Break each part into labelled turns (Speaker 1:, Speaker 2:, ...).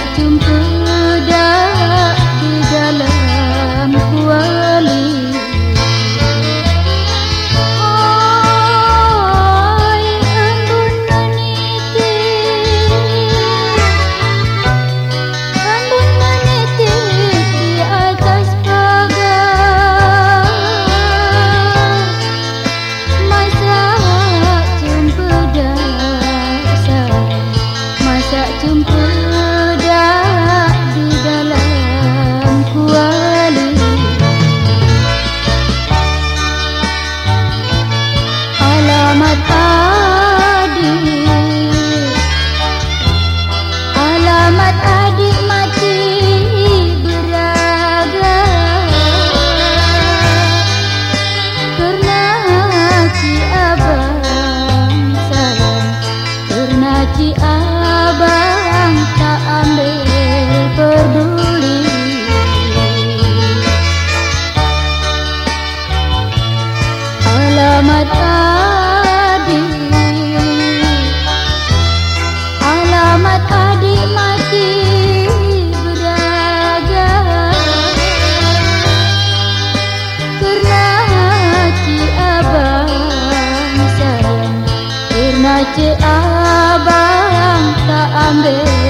Speaker 1: jatuh Ci abang tak ambil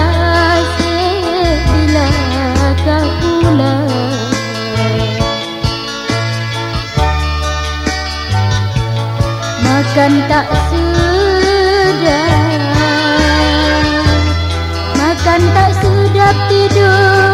Speaker 1: Makan tak sedap. Makan tak sedap tidur.